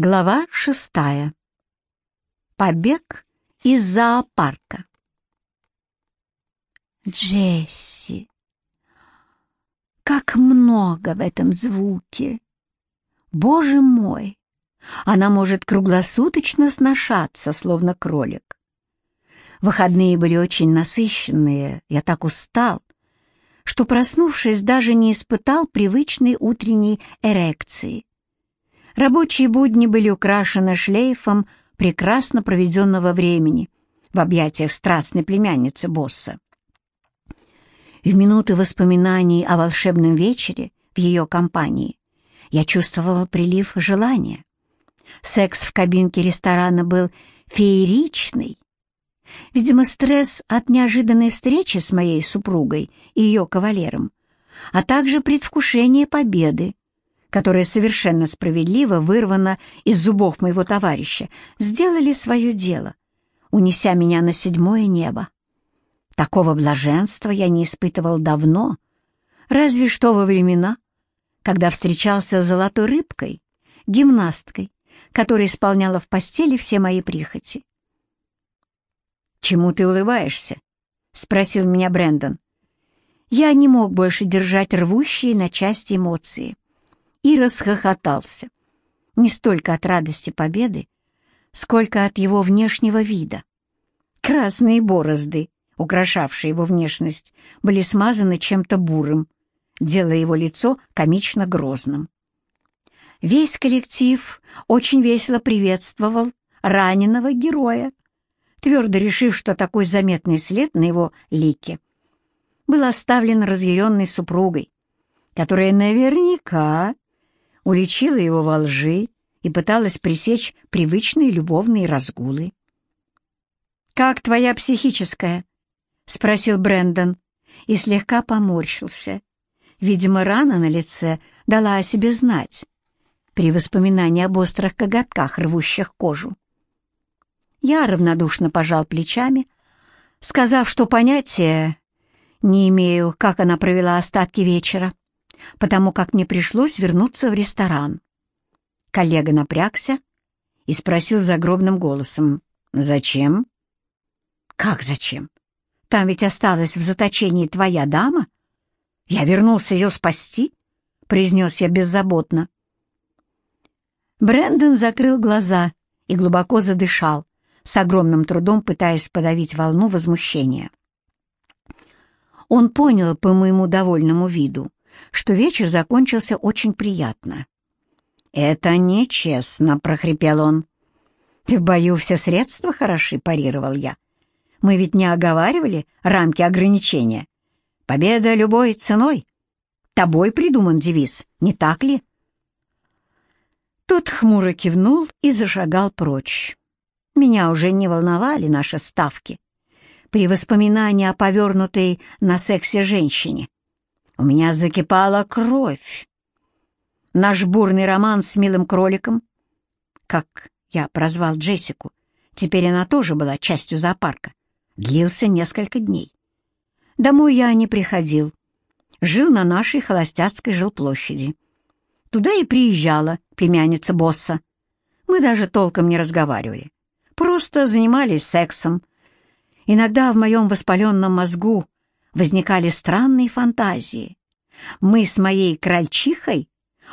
Глава шестая. Побег из зоопарка. Джесси. Как много в этом звуке! Боже мой! Она может круглосуточно сношаться, словно кролик. Выходные были очень насыщенные, я так устал, что, проснувшись, даже не испытал привычной утренней эрекции. Рабочие будни были украшены шлейфом прекрасно проведенного времени в объятиях страстной племянницы босса. В минуты воспоминаний о волшебном вечере в ее компании я чувствовала прилив желания. Секс в кабинке ресторана был фееричный. Видимо, стресс от неожиданной встречи с моей супругой и ее кавалером, а также предвкушение победы, которое совершенно справедливо вырвано из зубов моего товарища, сделали свое дело, унеся меня на седьмое небо. Такого блаженства я не испытывал давно, разве что во времена, когда встречался с золотой рыбкой, гимнасткой, которая исполняла в постели все мои прихоти. «Чему ты улыбаешься?» — спросил меня Брэндон. Я не мог больше держать рвущие на части эмоции и расхохотался. Не столько от радости победы, сколько от его внешнего вида. Красные борозды, украшавшие его внешность, были смазаны чем-то бурым, делая его лицо комично грозным. Весь коллектив очень весело приветствовал раненого героя, твердо решив, что такой заметный след на его лике был оставлен разъяренной супругой, которая наверняка уличила его во лжи и пыталась пресечь привычные любовные разгулы. «Как твоя психическая?» — спросил Брэндон и слегка поморщился. Видимо, рана на лице дала о себе знать при воспоминании об острых коготках, рвущих кожу. Я равнодушно пожал плечами, сказав, что понятия не имею, как она провела остатки вечера потому как мне пришлось вернуться в ресторан. Коллега напрягся и спросил загробным голосом, «Зачем?» «Как зачем? Там ведь осталась в заточении твоя дама. Я вернулся ее спасти», — произнес я беззаботно. Брэндон закрыл глаза и глубоко задышал, с огромным трудом пытаясь подавить волну возмущения. Он понял по моему довольному виду, что вечер закончился очень приятно. «Это нечестно», — прохрипел он. «Ты в бою все средства хороши», — парировал я. «Мы ведь не оговаривали рамки ограничения. Победа любой ценой. Тобой придуман девиз, не так ли?» Тот хмуро кивнул и зашагал прочь. Меня уже не волновали наши ставки. При воспоминании о повернутой на сексе женщине у меня закипала кровь. Наш бурный роман с милым кроликом, как я прозвал Джессику, теперь она тоже была частью зоопарка, длился несколько дней. Домой я не приходил. Жил на нашей холостяцкой жилплощади. Туда и приезжала племянница босса. Мы даже толком не разговаривали. Просто занимались сексом. Иногда в моем воспаленном мозгу возникали странные фантазии. Мы с моей крольчихой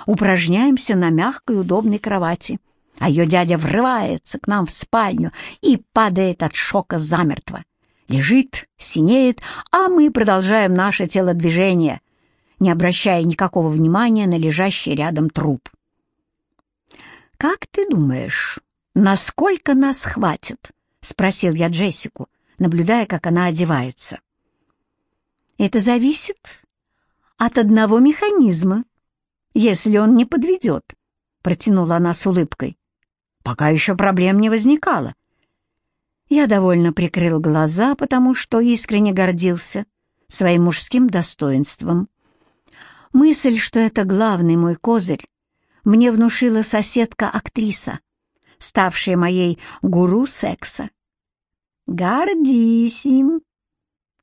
упражняемся на мягкой удобной кровати, а ее дядя врывается к нам в спальню и падает от шока замертво. Лежит, синеет, а мы продолжаем наше телодвижение, не обращая никакого внимания на лежащий рядом труп. «Как ты думаешь, насколько нас хватит?» — спросил я Джессику, наблюдая, как она одевается. Это зависит от одного механизма, если он не подведет, — протянула она с улыбкой. Пока еще проблем не возникало. Я довольно прикрыл глаза, потому что искренне гордился своим мужским достоинством. Мысль, что это главный мой козырь, мне внушила соседка-актриса, ставшая моей гуру секса. «Гордись им», —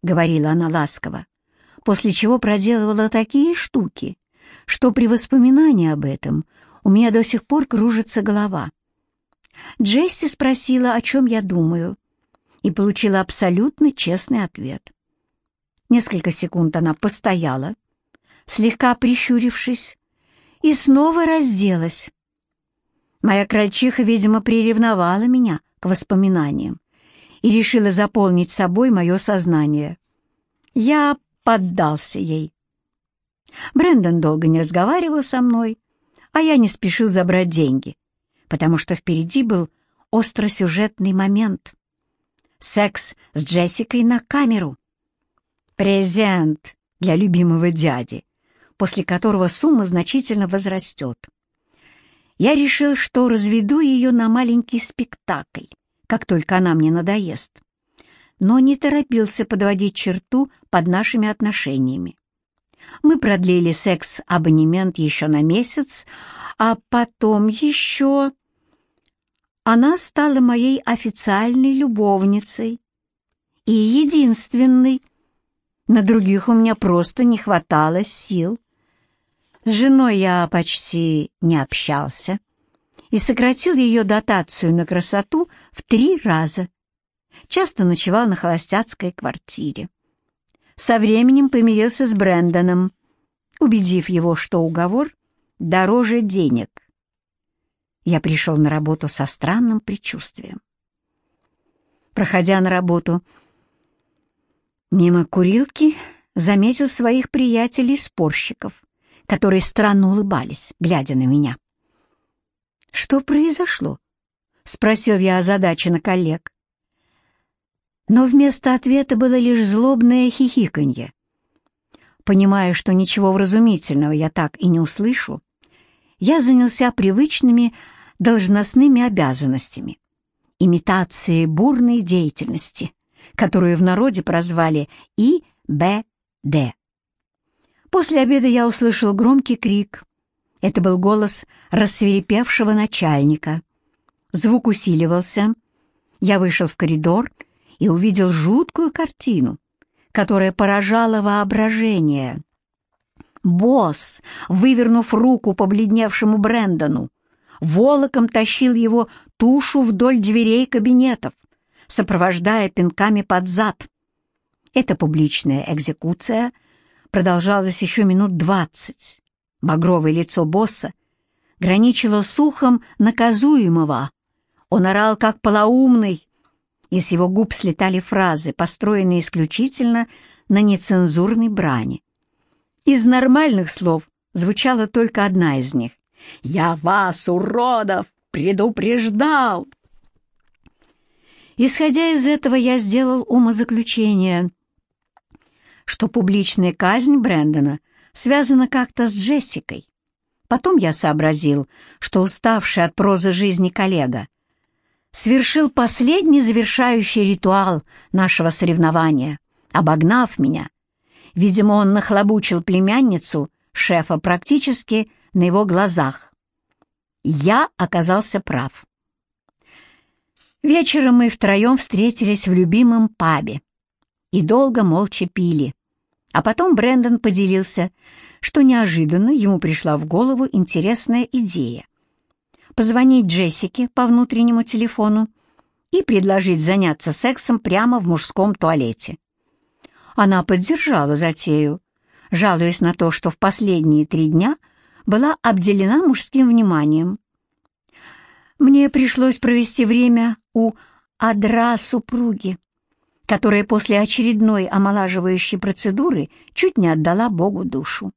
говорила она ласково, после чего проделывала такие штуки, что при воспоминании об этом У меня до сих пор кружится голова. Джесси спросила, о чем я думаю, и получила абсолютно честный ответ. Несколько секунд она постояла, слегка прищурившись, и снова разделась. Моя крольчиха, видимо, приревновала меня к воспоминаниям и решила заполнить собой мое сознание. Я поддался ей. Брэндон долго не разговаривал со мной, а я не спешил забрать деньги, потому что впереди был остросюжетный момент. Секс с Джессикой на камеру. Презент для любимого дяди, после которого сумма значительно возрастет. Я решил, что разведу ее на маленький спектакль, как только она мне надоест, но не торопился подводить черту под нашими отношениями. Мы продлили секс-абонемент еще на месяц, а потом еще... Она стала моей официальной любовницей и единственной. На других у меня просто не хватало сил. С женой я почти не общался и сократил ее дотацию на красоту в три раза. Часто ночевал на холостяцкой квартире. Со временем помирился с Брэндоном, убедив его, что уговор дороже денег. Я пришел на работу со странным предчувствием. Проходя на работу, мимо курилки заметил своих приятелей-спорщиков, которые странно улыбались, глядя на меня. «Что произошло?» — спросил я озадаченно коллег. Но вместо ответа было лишь злобное хихиканье. Понимая, что ничего вразумительного я так и не услышу, я занялся привычными должностными обязанностями, имитацией бурной деятельности, которую в народе прозвали ИБД. После обеда я услышал громкий крик. Это был голос рассверепевшего начальника. Звук усиливался. Я вышел в коридор и увидел жуткую картину, которая поражала воображение. Босс, вывернув руку побледневшему Брэндону, волоком тащил его тушу вдоль дверей кабинетов, сопровождая пинками под зад. Эта публичная экзекуция продолжалась еще минут двадцать. Багровое лицо босса граничило с ухом наказуемого. Он орал, как полоумный, и с его губ слетали фразы, построенные исключительно на нецензурной брани. Из нормальных слов звучала только одна из них. «Я вас, уродов, предупреждал!» Исходя из этого, я сделал умозаключение, что публичная казнь Брэндона связана как-то с Джессикой. Потом я сообразил, что уставший от прозы жизни коллега свершил последний завершающий ритуал нашего соревнования, обогнав меня. Видимо, он нахлобучил племянницу шефа практически на его глазах. Я оказался прав. Вечером мы втроем встретились в любимом пабе и долго молча пили. А потом Брэндон поделился, что неожиданно ему пришла в голову интересная идея позвонить Джессике по внутреннему телефону и предложить заняться сексом прямо в мужском туалете. Она поддержала затею, жалуясь на то, что в последние три дня была обделена мужским вниманием. Мне пришлось провести время у адра супруги, которая после очередной омолаживающей процедуры чуть не отдала Богу душу.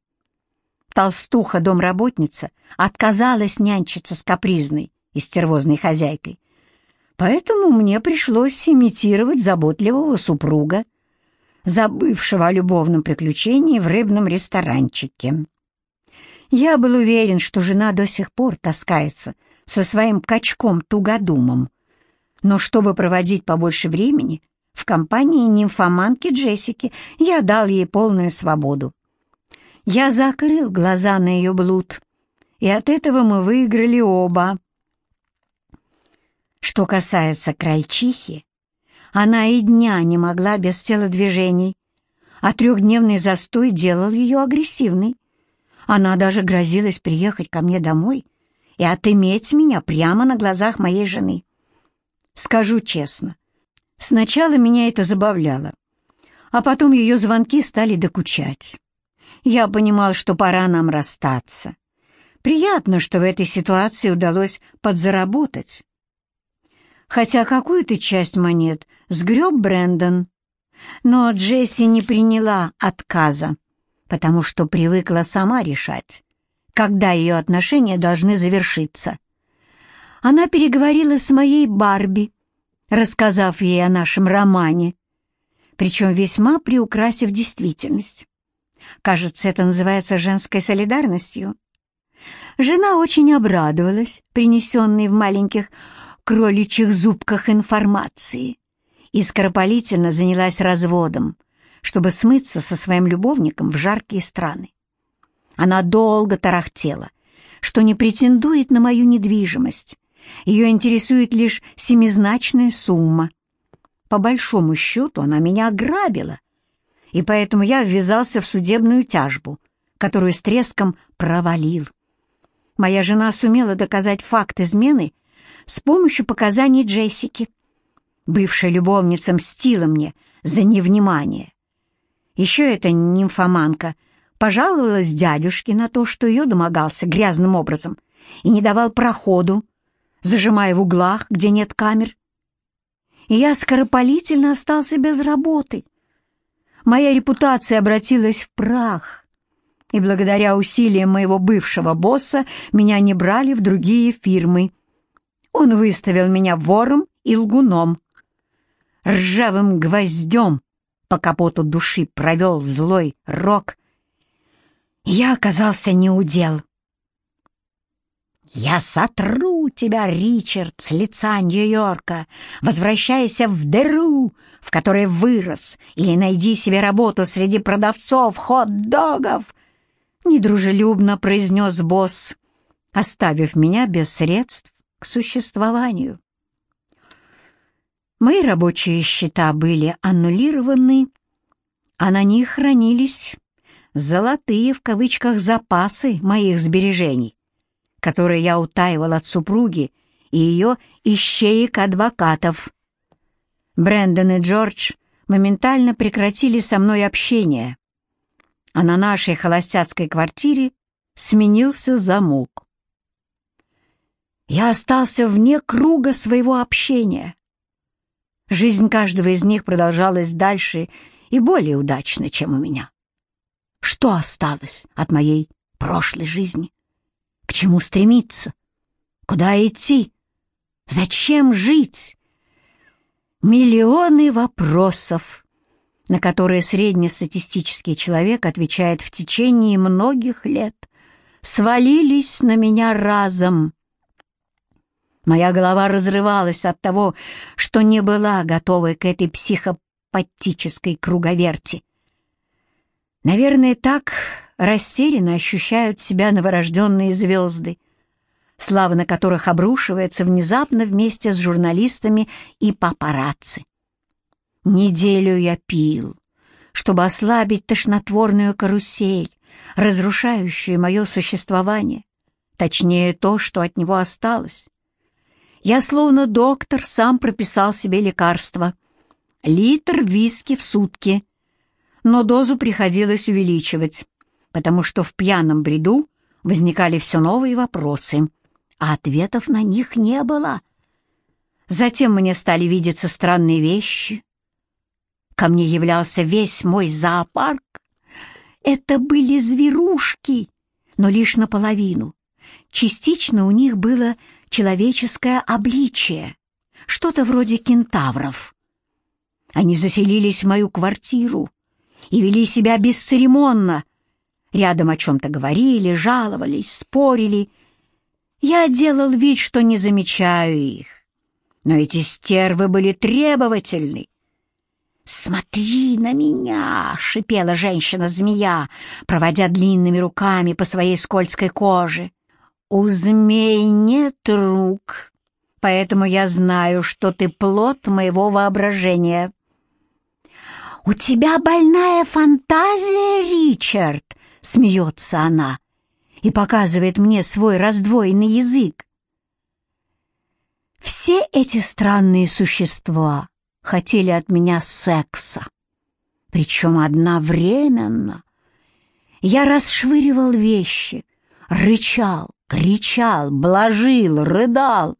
Толстуха-домработница отказалась нянчиться с капризной и стервозной хозяйкой, поэтому мне пришлось имитировать заботливого супруга, забывшего о любовном приключении в рыбном ресторанчике. Я был уверен, что жена до сих пор таскается со своим качком-тугодумом, но чтобы проводить побольше времени в компании нимфоманки Джессики, я дал ей полную свободу. Я закрыл глаза на ее блуд, и от этого мы выиграли оба. Что касается крольчихи, она и дня не могла без телодвижений, а трехдневный застой делал ее агрессивной. Она даже грозилась приехать ко мне домой и отыметь меня прямо на глазах моей жены. Скажу честно, сначала меня это забавляло, а потом ее звонки стали докучать. Я понимал, что пора нам расстаться. Приятно, что в этой ситуации удалось подзаработать. Хотя какую-то часть монет сгреб Брэндон, но Джесси не приняла отказа, потому что привыкла сама решать, когда ее отношения должны завершиться. Она переговорила с моей Барби, рассказав ей о нашем романе, причем весьма приукрасив действительность. Кажется, это называется женской солидарностью. Жена очень обрадовалась принесенной в маленьких кроличьих зубках информации и скоропалительно занялась разводом, чтобы смыться со своим любовником в жаркие страны. Она долго тарахтела, что не претендует на мою недвижимость, ее интересует лишь семизначная сумма. По большому счету она меня ограбила, и поэтому я ввязался в судебную тяжбу, которую с треском провалил. Моя жена сумела доказать факт измены с помощью показаний Джессики. Бывшая любовница мстила мне за невнимание. Еще эта нимфоманка пожаловалась дядюшке на то, что ее домогался грязным образом и не давал проходу, зажимая в углах, где нет камер. И я скоропалительно остался без работы. Моя репутация обратилась в прах, и благодаря усилиям моего бывшего босса меня не брали в другие фирмы. Он выставил меня вором и лгуном. Ржавым гвоздем по капоту души провел злой рок. Я оказался неудел. «Я сотру тебя, Ричард, с лица Нью-Йорка! Возвращайся в дыру, в которой вырос, или найди себе работу среди продавцов хот-догов!» Недружелюбно произнес босс, оставив меня без средств к существованию. Мои рабочие счета были аннулированы, а на них хранились «золотые» в кавычках запасы моих сбережений, которые я утаивал от супруги и ее ищеек-адвокатов. Брэндон и Джордж моментально прекратили со мной общение, а на нашей холостяцкой квартире сменился замок. Я остался вне круга своего общения. Жизнь каждого из них продолжалась дальше и более удачно, чем у меня. Что осталось от моей прошлой жизни? К чему стремиться? Куда идти? Зачем жить? Миллионы вопросов, на которые среднестатистический человек отвечает в течение многих лет, свалились на меня разом. Моя голова разрывалась от того, что не была готова к этой психопатической круговерти. Наверное, так растерянно ощущают себя новорожденные звезды, слава на которых обрушивается внезапно вместе с журналистами и папарацци. Неделю я пил, чтобы ослабить тошнотворную карусель, разрушающую мое существование, точнее то, что от него осталось. Я, словно доктор, сам прописал себе лекарство. Литр виски в сутки. Но дозу приходилось увеличивать, потому что в пьяном бреду возникали все новые вопросы, а ответов на них не было. Затем мне стали видеться странные вещи. Ко мне являлся весь мой зоопарк. Это были зверушки, но лишь наполовину. Частично у них было человеческое обличие, что-то вроде кентавров. Они заселились в мою квартиру и вели себя бесцеремонно. Рядом о чем-то говорили, жаловались, спорили. Я делал вид, что не замечаю их. Но эти стервы были требовательны. «Смотри на меня!» — шипела женщина-змея, проводя длинными руками по своей скользкой коже. «У змей нет рук, поэтому я знаю, что ты плод моего воображения». «У тебя больная фантазия, Ричард!» — смеется она. и показывает мне свой раздвоенный язык. Все эти странные существа хотели от меня секса, причем одновременно. Я расшвыривал вещи, рычал, кричал, блажил, рыдал.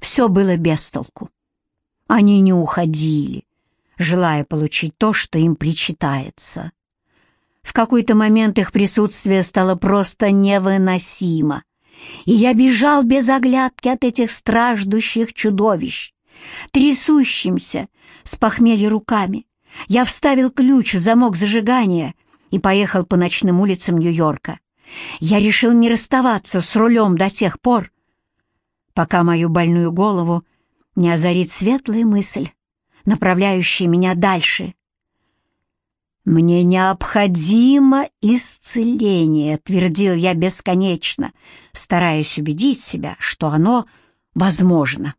Все было без толку. Они не уходили, желая получить то, что им причитается. В какой-то момент их присутствие стало просто невыносимо, и я бежал без оглядки от этих страждущих чудовищ. Трясущимся, с похмелья руками, я вставил ключ в замок зажигания и поехал по ночным улицам Нью-Йорка. Я решил не расставаться с рулем до тех пор, пока мою больную голову не озарит светлая мысль, направляющая меня дальше. «Мне необходимо исцеление», — твердил я бесконечно, стараясь убедить себя, что оно возможно.